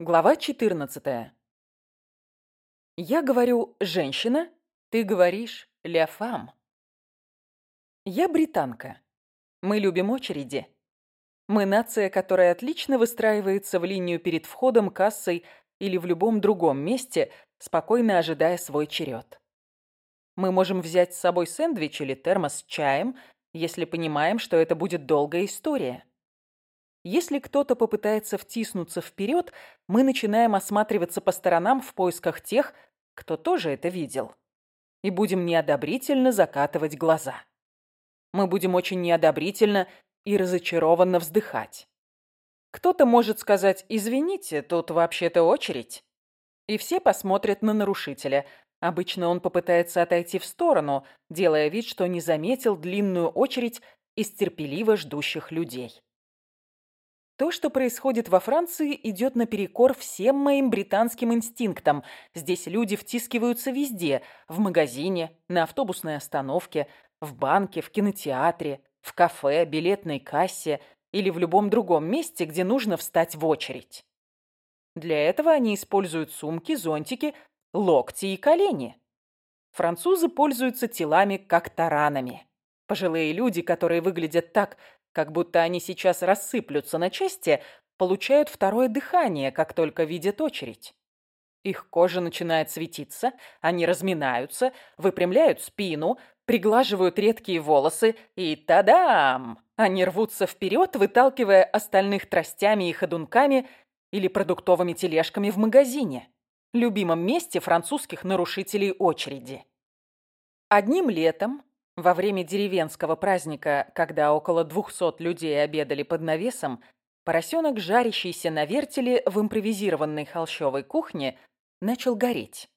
Глава 14. Я говорю «женщина», ты говоришь «ля фам». Я британка. Мы любим очереди. Мы нация, которая отлично выстраивается в линию перед входом, кассой или в любом другом месте, спокойно ожидая свой черед. Мы можем взять с собой сэндвич или термос с чаем, если понимаем, что это будет долгая история. Если кто-то попытается втиснуться вперед, мы начинаем осматриваться по сторонам в поисках тех, кто тоже это видел. И будем неодобрительно закатывать глаза. Мы будем очень неодобрительно и разочарованно вздыхать. Кто-то может сказать «Извините, тут вообще-то очередь». И все посмотрят на нарушителя. Обычно он попытается отойти в сторону, делая вид, что не заметил длинную очередь из терпеливо ждущих людей. То, что происходит во Франции, идет наперекор всем моим британским инстинктам. Здесь люди втискиваются везде. В магазине, на автобусной остановке, в банке, в кинотеатре, в кафе, билетной кассе или в любом другом месте, где нужно встать в очередь. Для этого они используют сумки, зонтики, локти и колени. Французы пользуются телами как таранами. Пожилые люди, которые выглядят так, как будто они сейчас рассыплются на части, получают второе дыхание, как только видят очередь. Их кожа начинает светиться, они разминаются, выпрямляют спину, приглаживают редкие волосы и тадам! Они рвутся вперед, выталкивая остальных тростями и ходунками или продуктовыми тележками в магазине, любимом месте французских нарушителей очереди. Одним летом во время деревенского праздника, когда около двухсот людей обедали под навесом, поросенок, жарящийся на вертеле в импровизированной холщовой кухне, начал гореть.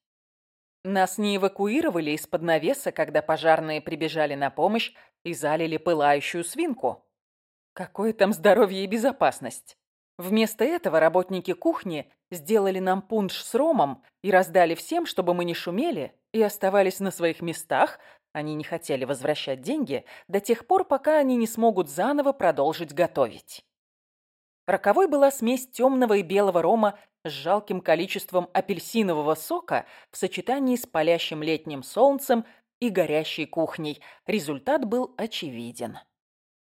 Нас не эвакуировали из-под навеса, когда пожарные прибежали на помощь и залили пылающую свинку. Какое там здоровье и безопасность? Вместо этого работники кухни сделали нам пунш с ромом и раздали всем, чтобы мы не шумели и оставались на своих местах, они не хотели возвращать деньги до тех пор, пока они не смогут заново продолжить готовить. Роковой была смесь темного и белого рома с жалким количеством апельсинового сока в сочетании с палящим летним солнцем и горящей кухней. Результат был очевиден.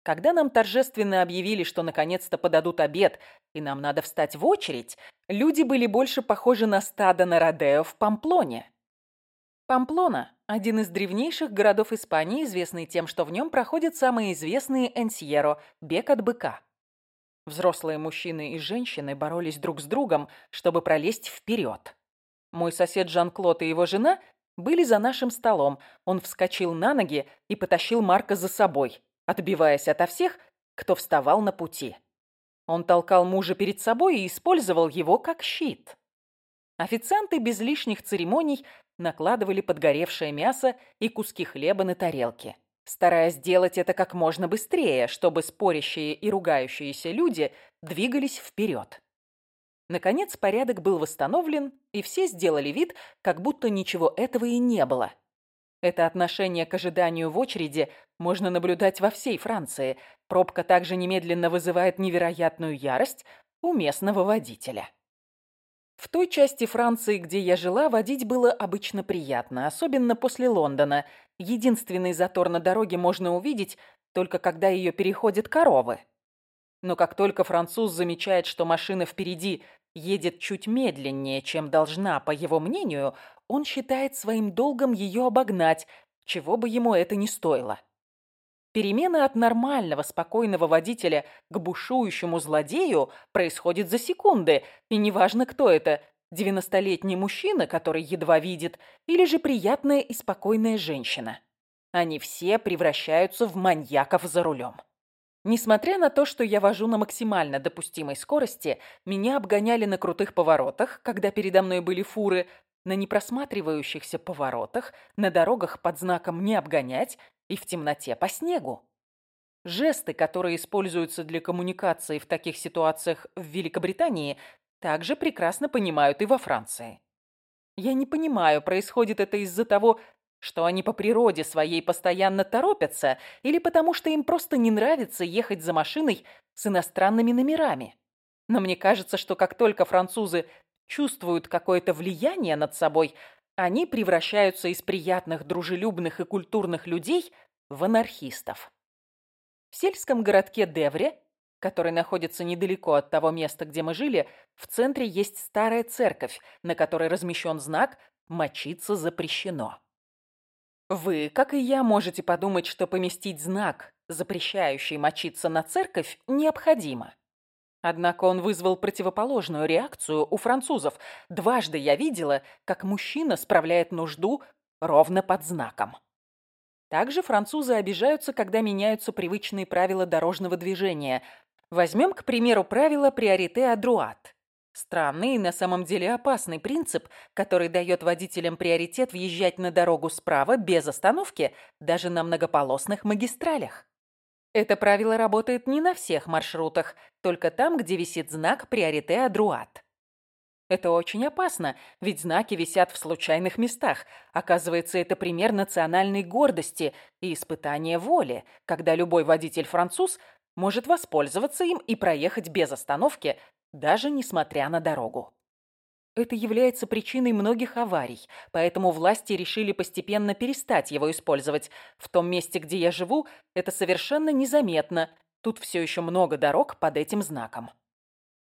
Когда нам торжественно объявили, что наконец-то подадут обед и нам надо встать в очередь, люди были больше похожи на стадо на Родео в Памплоне. Памплона – один из древнейших городов Испании, известный тем, что в нем проходят самые известные энсьеро – бег от быка. Взрослые мужчины и женщины боролись друг с другом, чтобы пролезть вперед. Мой сосед Жан-Клод и его жена были за нашим столом. Он вскочил на ноги и потащил Марка за собой, отбиваясь ото всех, кто вставал на пути. Он толкал мужа перед собой и использовал его как щит. Официанты без лишних церемоний накладывали подгоревшее мясо и куски хлеба на тарелки, стараясь сделать это как можно быстрее, чтобы спорящие и ругающиеся люди двигались вперед. Наконец порядок был восстановлен, и все сделали вид, как будто ничего этого и не было. Это отношение к ожиданию в очереди можно наблюдать во всей Франции. Пробка также немедленно вызывает невероятную ярость у местного водителя. В той части Франции, где я жила, водить было обычно приятно, особенно после Лондона. Единственный затор на дороге можно увидеть только когда ее переходят коровы. Но как только француз замечает, что машина впереди едет чуть медленнее, чем должна, по его мнению, он считает своим долгом ее обогнать, чего бы ему это ни стоило. Перемена от нормального, спокойного водителя к бушующему злодею происходит за секунды, и неважно, кто это – девяностолетний мужчина, который едва видит, или же приятная и спокойная женщина. Они все превращаются в маньяков за рулем. Несмотря на то, что я вожу на максимально допустимой скорости, меня обгоняли на крутых поворотах, когда передо мной были фуры, на непросматривающихся поворотах, на дорогах под знаком «не обгонять» и в темноте по снегу. Жесты, которые используются для коммуникации в таких ситуациях в Великобритании, также прекрасно понимают и во Франции. Я не понимаю, происходит это из-за того, что они по природе своей постоянно торопятся, или потому что им просто не нравится ехать за машиной с иностранными номерами. Но мне кажется, что как только французы чувствуют какое-то влияние над собой, они превращаются из приятных, дружелюбных и культурных людей в анархистов. В сельском городке Девре, который находится недалеко от того места, где мы жили, в центре есть старая церковь, на которой размещен знак «Мочиться запрещено». Вы, как и я, можете подумать, что поместить знак, запрещающий мочиться на церковь, необходимо. Однако он вызвал противоположную реакцию у французов. Дважды я видела, как мужчина справляет нужду ровно под знаком. Также французы обижаются, когда меняются привычные правила дорожного движения. Возьмем, к примеру, правило «приорите адруат». Странный и на самом деле опасный принцип, который дает водителям приоритет въезжать на дорогу справа без остановки, даже на многополосных магистралях. Это правило работает не на всех маршрутах, только там, где висит знак «Приорите Адруат». Это очень опасно, ведь знаки висят в случайных местах. Оказывается, это пример национальной гордости и испытания воли, когда любой водитель-француз может воспользоваться им и проехать без остановки, даже несмотря на дорогу. Это является причиной многих аварий, поэтому власти решили постепенно перестать его использовать. В том месте, где я живу, это совершенно незаметно. Тут все еще много дорог под этим знаком.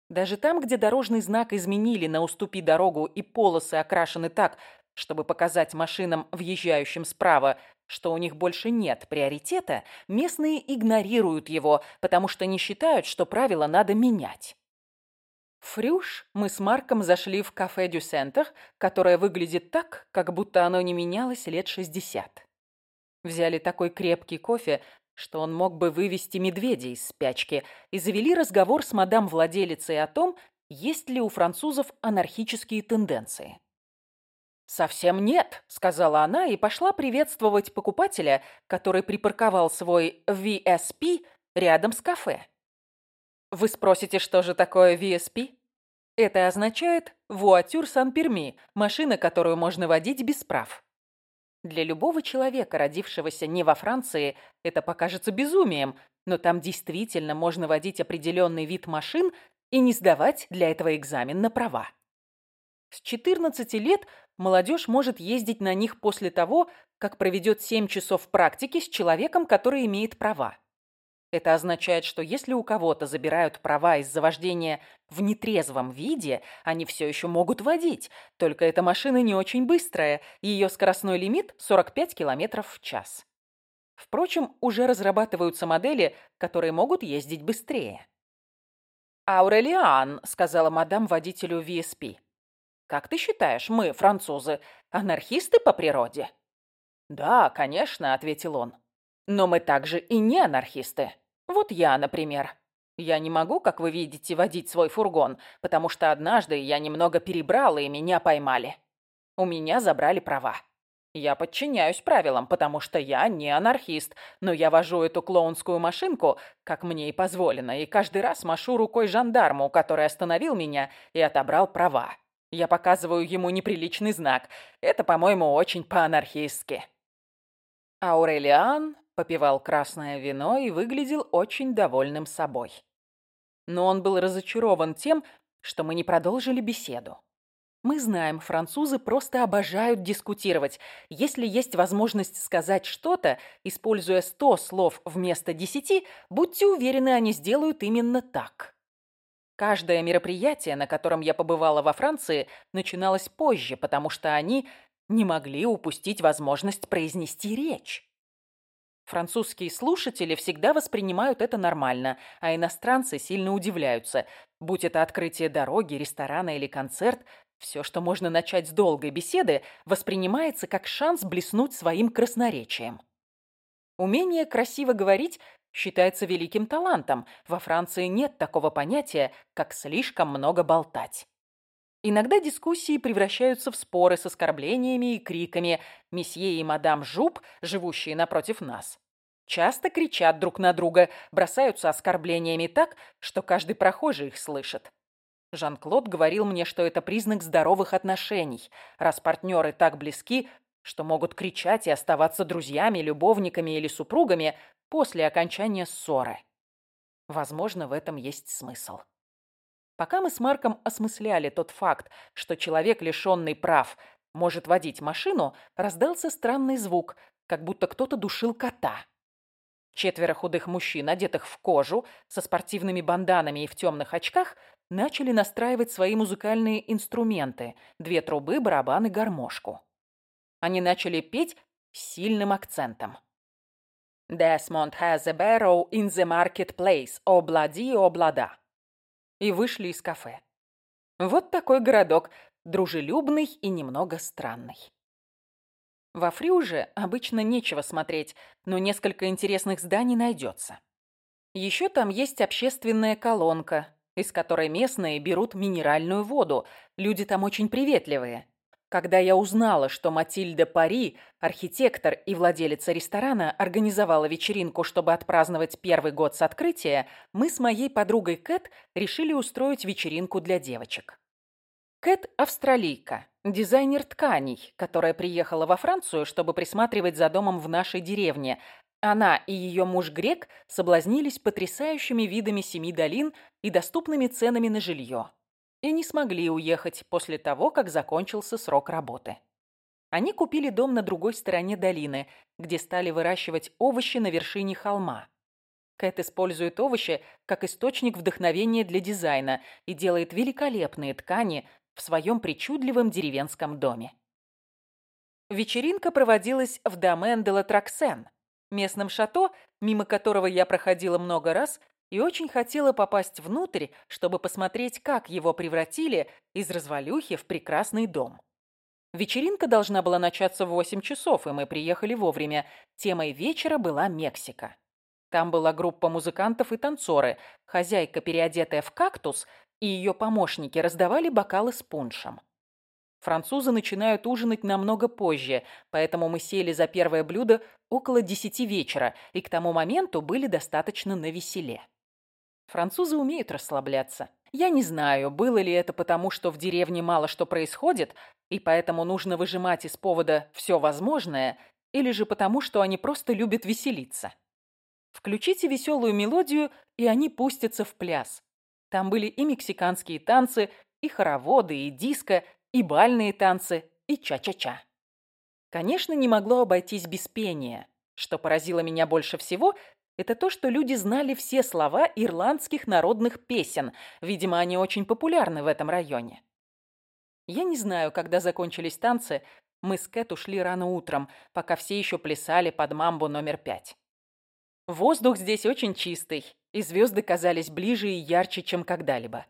Даже там, где дорожный знак изменили на «уступи дорогу» и полосы окрашены так, чтобы показать машинам, въезжающим справа, что у них больше нет приоритета, местные игнорируют его, потому что не считают, что правила надо менять. Фрюш мы с Марком зашли в кафе Дю Сентер, которое выглядит так, как будто оно не менялось лет 60. Взяли такой крепкий кофе, что он мог бы вывести медведя из спячки, и завели разговор с мадам-владелицей о том, есть ли у французов анархические тенденции. «Совсем нет», — сказала она и пошла приветствовать покупателя, который припарковал свой VSP рядом с кафе. Вы спросите, что же такое VSP? Это означает «Вуатюр Сан-Перми» – машина, которую можно водить без прав. Для любого человека, родившегося не во Франции, это покажется безумием, но там действительно можно водить определенный вид машин и не сдавать для этого экзамен на права. С 14 лет молодежь может ездить на них после того, как проведет 7 часов практики с человеком, который имеет права. Это означает, что если у кого-то забирают права из-за вождения в нетрезвом виде, они все еще могут водить. Только эта машина не очень быстрая, ее скоростной лимит 45 км в час. Впрочем, уже разрабатываются модели, которые могут ездить быстрее. «Аурелиан», — сказала мадам водителю VSP. «Как ты считаешь, мы, французы, анархисты по природе?» «Да, конечно», — ответил он. Но мы также и не анархисты. Вот я, например. Я не могу, как вы видите, водить свой фургон, потому что однажды я немного перебрал, и меня поймали. У меня забрали права. Я подчиняюсь правилам, потому что я не анархист, но я вожу эту клоунскую машинку, как мне и позволено, и каждый раз машу рукой жандарму, который остановил меня и отобрал права. Я показываю ему неприличный знак. Это, по-моему, очень по-анархистски. Аурелиан попивал красное вино и выглядел очень довольным собой. Но он был разочарован тем, что мы не продолжили беседу. Мы знаем, французы просто обожают дискутировать. Если есть возможность сказать что-то, используя сто слов вместо десяти, будьте уверены, они сделают именно так. Каждое мероприятие, на котором я побывала во Франции, начиналось позже, потому что они не могли упустить возможность произнести речь. Французские слушатели всегда воспринимают это нормально, а иностранцы сильно удивляются. Будь это открытие дороги, ресторана или концерт, все, что можно начать с долгой беседы, воспринимается как шанс блеснуть своим красноречием. Умение красиво говорить считается великим талантом. Во Франции нет такого понятия, как слишком много болтать. Иногда дискуссии превращаются в споры с оскорблениями и криками. Месье и мадам Жуп, живущие напротив нас, часто кричат друг на друга, бросаются оскорблениями так, что каждый прохожий их слышит. Жан-Клод говорил мне, что это признак здоровых отношений, раз партнеры так близки, что могут кричать и оставаться друзьями, любовниками или супругами после окончания ссоры. Возможно, в этом есть смысл. Пока мы с Марком осмысляли тот факт, что человек, лишенный прав, может водить машину, раздался странный звук, как будто кто-то душил кота. Четверо худых мужчин, одетых в кожу, со спортивными банданами и в темных очках, начали настраивать свои музыкальные инструменты – две трубы, барабан и гармошку. Они начали петь сильным акцентом. «Desmond has a barrow in the marketplace, облади, облада». И вышли из кафе. Вот такой городок, дружелюбный и немного странный. Во Фрюже обычно нечего смотреть, но несколько интересных зданий найдется. Еще там есть общественная колонка, из которой местные берут минеральную воду. Люди там очень приветливые. Когда я узнала, что Матильда Пари, архитектор и владелица ресторана, организовала вечеринку, чтобы отпраздновать первый год с открытия, мы с моей подругой Кэт решили устроить вечеринку для девочек. Кэт – австралийка, дизайнер тканей, которая приехала во Францию, чтобы присматривать за домом в нашей деревне. Она и ее муж Грек соблазнились потрясающими видами семи долин и доступными ценами на жилье. И не смогли уехать после того, как закончился срок работы. Они купили дом на другой стороне долины, где стали выращивать овощи на вершине холма. Кэт использует овощи как источник вдохновения для дизайна и делает великолепные ткани в своем причудливом деревенском доме. Вечеринка проводилась в Домен де Латраксен, местном шато, мимо которого я проходила много раз и очень хотела попасть внутрь, чтобы посмотреть, как его превратили из развалюхи в прекрасный дом. Вечеринка должна была начаться в 8 часов, и мы приехали вовремя. Темой вечера была Мексика. Там была группа музыкантов и танцоры. Хозяйка, переодетая в кактус, и ее помощники раздавали бокалы с пуншем. Французы начинают ужинать намного позже, поэтому мы сели за первое блюдо около десяти вечера и к тому моменту были достаточно навеселе. Французы умеют расслабляться. Я не знаю, было ли это потому, что в деревне мало что происходит, и поэтому нужно выжимать из повода все возможное, или же потому, что они просто любят веселиться. Включите веселую мелодию, и они пустятся в пляс. Там были и мексиканские танцы, и хороводы, и диско, и бальные танцы, и ча-ча-ча. Конечно, не могло обойтись без пения. Что поразило меня больше всего, это то, что люди знали все слова ирландских народных песен. Видимо, они очень популярны в этом районе. Я не знаю, когда закончились танцы. Мы с Кэт ушли рано утром, пока все еще плясали под мамбу номер пять. Воздух здесь очень чистый, и звезды казались ближе и ярче, чем когда-либо.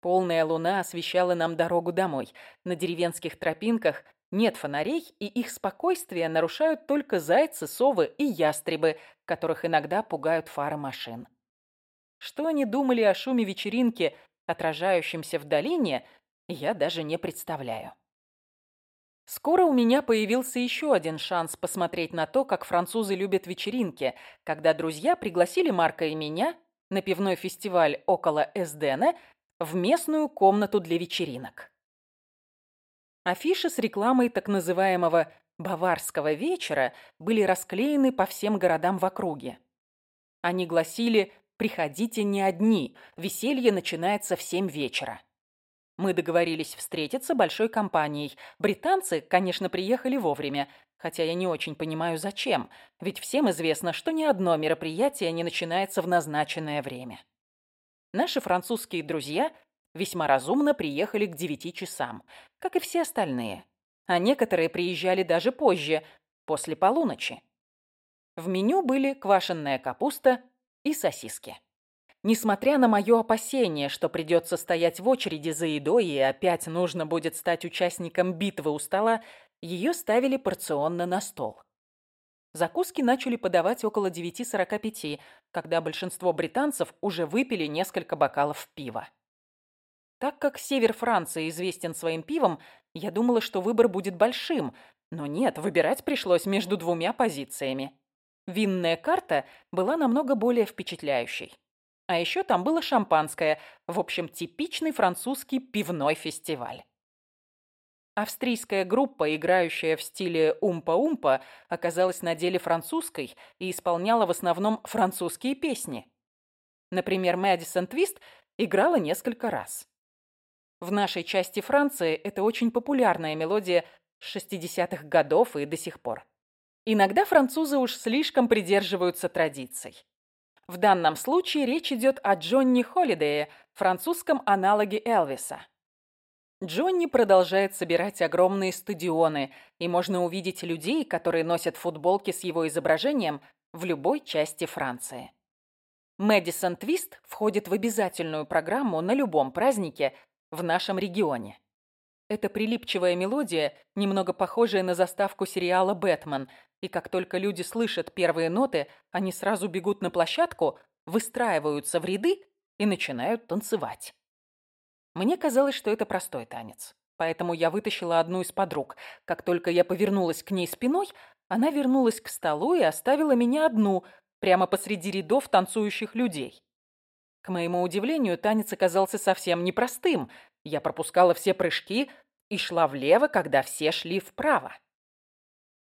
Полная луна освещала нам дорогу домой. На деревенских тропинках нет фонарей, и их спокойствие нарушают только зайцы, совы и ястребы, которых иногда пугают фары машин. Что они думали о шуме вечеринки, отражающемся в долине, я даже не представляю. Скоро у меня появился еще один шанс посмотреть на то, как французы любят вечеринки, когда друзья пригласили Марка и меня на пивной фестиваль около Эсдена в местную комнату для вечеринок. Афиши с рекламой так называемого «баварского вечера» были расклеены по всем городам в округе. Они гласили «Приходите не одни, веселье начинается в семь вечера». Мы договорились встретиться большой компанией. Британцы, конечно, приехали вовремя, хотя я не очень понимаю, зачем, ведь всем известно, что ни одно мероприятие не начинается в назначенное время. Наши французские друзья весьма разумно приехали к девяти часам, как и все остальные, а некоторые приезжали даже позже, после полуночи. В меню были квашеная капуста и сосиски. Несмотря на мое опасение, что придется стоять в очереди за едой и опять нужно будет стать участником битвы у стола, ее ставили порционно на стол. Закуски начали подавать около 9.45, когда большинство британцев уже выпили несколько бокалов пива. Так как север Франции известен своим пивом, я думала, что выбор будет большим, но нет, выбирать пришлось между двумя позициями. Винная карта была намного более впечатляющей. А еще там было шампанское. В общем, типичный французский пивной фестиваль. Австрийская группа, играющая в стиле умпа-умпа, оказалась на деле французской и исполняла в основном французские песни. Например, Мэдисон Твист играла несколько раз. В нашей части Франции это очень популярная мелодия 60-х годов и до сих пор. Иногда французы уж слишком придерживаются традиций. В данном случае речь идет о Джонни Холидее, французском аналоге Элвиса. Джонни продолжает собирать огромные стадионы, и можно увидеть людей, которые носят футболки с его изображением в любой части Франции. Мэдисон Твист входит в обязательную программу на любом празднике в нашем регионе. Это прилипчивая мелодия, немного похожая на заставку сериала «Бэтмен», и как только люди слышат первые ноты, они сразу бегут на площадку, выстраиваются в ряды и начинают танцевать. Мне казалось, что это простой танец. Поэтому я вытащила одну из подруг. Как только я повернулась к ней спиной, она вернулась к столу и оставила меня одну, прямо посреди рядов танцующих людей. К моему удивлению, танец оказался совсем непростым. Я пропускала все прыжки и шла влево, когда все шли вправо.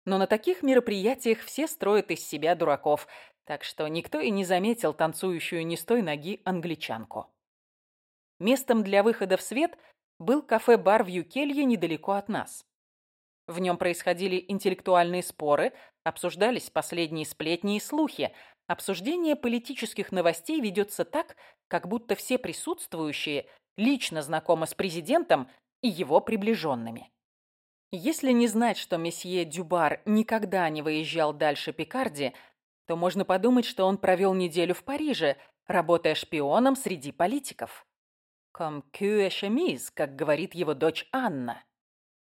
Но на таких мероприятиях все строят из себя дураков, так что никто и не заметил танцующую не с той ноги англичанку. Местом для выхода в свет был кафе-бар в Юкелье недалеко от нас. В нем происходили интеллектуальные споры, обсуждались последние сплетни и слухи. Обсуждение политических новостей ведется так, как будто все присутствующие лично знакомы с президентом и его приближенными. Если не знать, что месье Дюбар никогда не выезжал дальше Пикарди, то можно подумать, что он провел неделю в Париже, работая шпионом среди политиков. «Comme cul chemise», как говорит его дочь Анна.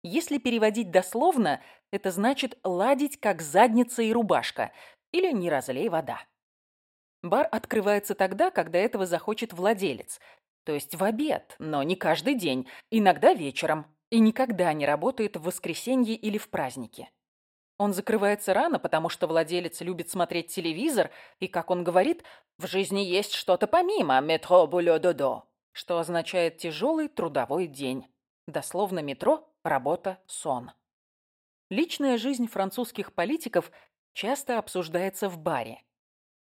Если переводить дословно, это значит «ладить, как задница и рубашка» или «не разлей вода». Бар открывается тогда, когда этого захочет владелец, то есть в обед, но не каждый день, иногда вечером, и никогда не работает в воскресенье или в праздники. Он закрывается рано, потому что владелец любит смотреть телевизор, и, как он говорит, в жизни есть что-то помимо «метро булё додо» что означает тяжелый трудовой день. Дословно метро, работа, сон. Личная жизнь французских политиков часто обсуждается в баре.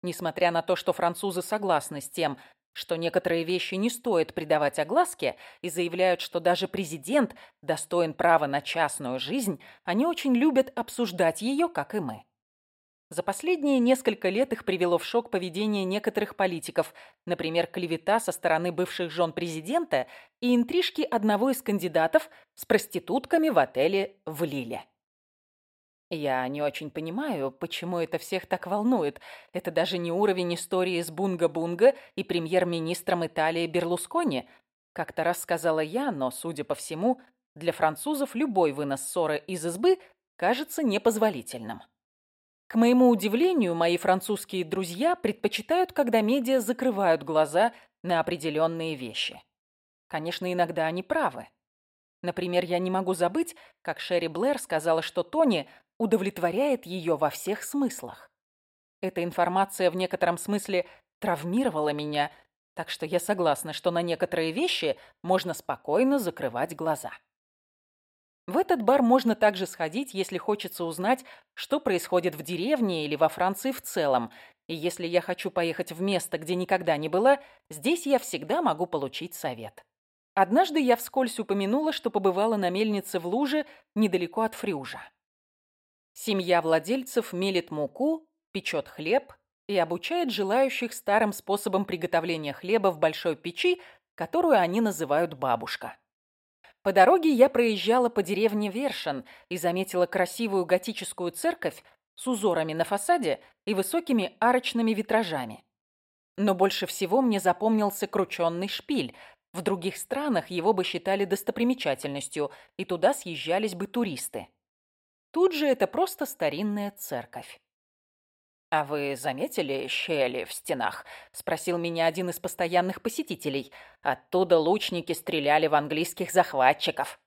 Несмотря на то, что французы согласны с тем, что некоторые вещи не стоит придавать огласке и заявляют, что даже президент достоин права на частную жизнь, они очень любят обсуждать ее, как и мы. За последние несколько лет их привело в шок поведение некоторых политиков, например, клевета со стороны бывших жен президента и интрижки одного из кандидатов с проститутками в отеле в Лиле. Я не очень понимаю, почему это всех так волнует. Это даже не уровень истории с Бунга-Бунга и премьер-министром Италии Берлускони. Как-то раз сказала я, но, судя по всему, для французов любой вынос ссоры из избы кажется непозволительным. К моему удивлению, мои французские друзья предпочитают, когда медиа закрывают глаза на определенные вещи. Конечно, иногда они правы. Например, я не могу забыть, как Шерри Блэр сказала, что Тони удовлетворяет ее во всех смыслах. Эта информация в некотором смысле травмировала меня, так что я согласна, что на некоторые вещи можно спокойно закрывать глаза. В этот бар можно также сходить, если хочется узнать, что происходит в деревне или во Франции в целом. И если я хочу поехать в место, где никогда не была, здесь я всегда могу получить совет. Однажды я вскользь упомянула, что побывала на мельнице в Луже недалеко от Фрюжа. Семья владельцев мелит муку, печет хлеб и обучает желающих старым способом приготовления хлеба в большой печи, которую они называют бабушка. По дороге я проезжала по деревне Вершин и заметила красивую готическую церковь с узорами на фасаде и высокими арочными витражами. Но больше всего мне запомнился крученный шпиль. В других странах его бы считали достопримечательностью, и туда съезжались бы туристы. Тут же это просто старинная церковь. «А вы заметили щели в стенах?» – спросил меня один из постоянных посетителей. «Оттуда лучники стреляли в английских захватчиков».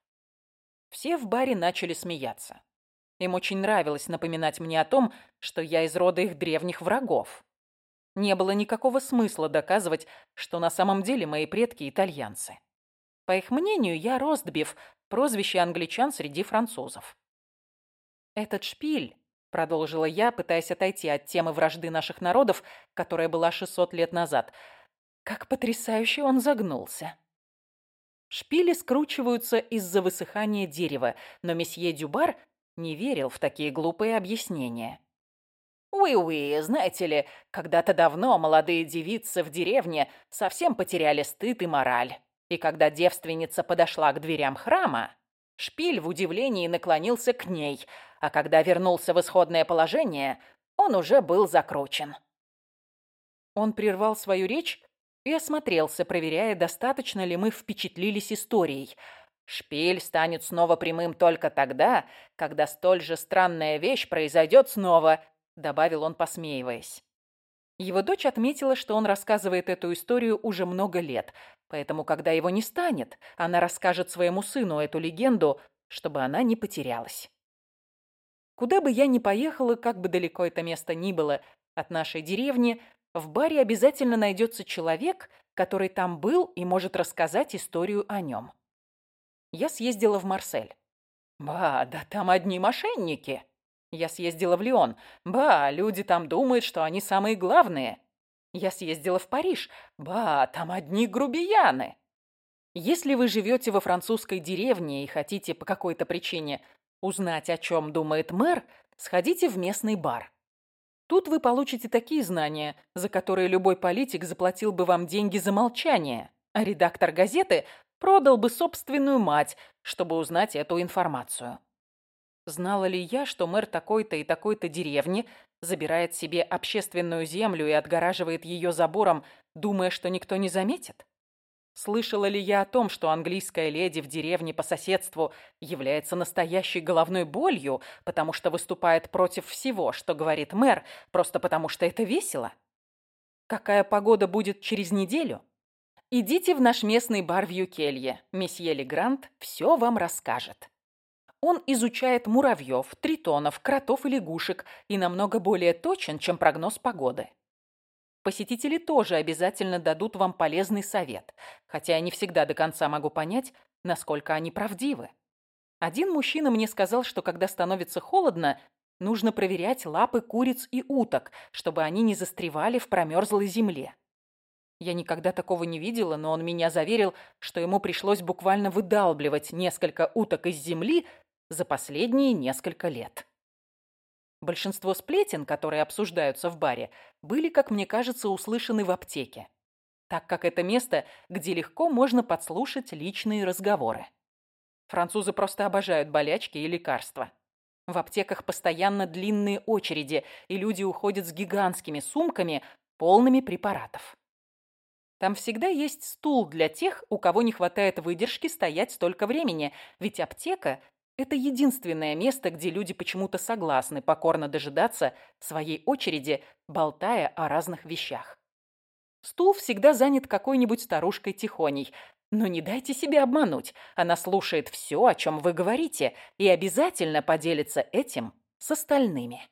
Все в баре начали смеяться. Им очень нравилось напоминать мне о том, что я из рода их древних врагов. Не было никакого смысла доказывать, что на самом деле мои предки итальянцы. По их мнению, я Ростбиф, прозвище англичан среди французов. Этот шпиль продолжила я, пытаясь отойти от темы вражды наших народов, которая была 600 лет назад. Как потрясающе он загнулся. Шпили скручиваются из-за высыхания дерева, но месье Дюбар не верил в такие глупые объяснения. «Уи-уи, знаете ли, когда-то давно молодые девицы в деревне совсем потеряли стыд и мораль. И когда девственница подошла к дверям храма, Шпиль в удивлении наклонился к ней, а когда вернулся в исходное положение, он уже был закручен». Он прервал свою речь и осмотрелся, проверяя, достаточно ли мы впечатлились историей. Шпиль станет снова прямым только тогда, когда столь же странная вещь произойдет снова, добавил он, посмеиваясь. Его дочь отметила, что он рассказывает эту историю уже много лет, поэтому, когда его не станет, она расскажет своему сыну эту легенду, чтобы она не потерялась. Куда бы я ни поехала, как бы далеко это место ни было от нашей деревни, в баре обязательно найдется человек, который там был и может рассказать историю о нем. Я съездила в Марсель. Ба, да там одни мошенники. Я съездила в Лион. Ба, люди там думают, что они самые главные. Я съездила в Париж. Ба, там одни грубияны. Если вы живете во французской деревне и хотите по какой-то причине узнать, о чем думает мэр, сходите в местный бар. Тут вы получите такие знания, за которые любой политик заплатил бы вам деньги за молчание, а редактор газеты продал бы собственную мать, чтобы узнать эту информацию. Знала ли я, что мэр такой-то и такой-то деревни забирает себе общественную землю и отгораживает ее забором, думая, что никто не заметит? Слышала ли я о том, что английская леди в деревне по соседству является настоящей головной болью, потому что выступает против всего, что говорит мэр, просто потому что это весело? Какая погода будет через неделю? Идите в наш местный бар в Юкелье. Месье Легрант все вам расскажет. Он изучает муравьев, тритонов, кротов и лягушек и намного более точен, чем прогноз погоды. Посетители тоже обязательно дадут вам полезный совет, хотя я не всегда до конца могу понять, насколько они правдивы. Один мужчина мне сказал, что когда становится холодно, нужно проверять лапы куриц и уток, чтобы они не застревали в промерзлой земле. Я никогда такого не видела, но он меня заверил, что ему пришлось буквально выдалбливать несколько уток из земли за последние несколько лет. Большинство сплетен, которые обсуждаются в баре, были, как мне кажется, услышаны в аптеке, так как это место, где легко можно подслушать личные разговоры. Французы просто обожают болячки и лекарства. В аптеках постоянно длинные очереди, и люди уходят с гигантскими сумками, полными препаратов. Там всегда есть стул для тех, у кого не хватает выдержки стоять столько времени, ведь аптека это единственное место, где люди почему-то согласны покорно дожидаться своей очереди, болтая о разных вещах. Стул всегда занят какой-нибудь старушкой тихоней. Но не дайте себе обмануть. Она слушает все, о чем вы говорите, и обязательно поделится этим с остальными.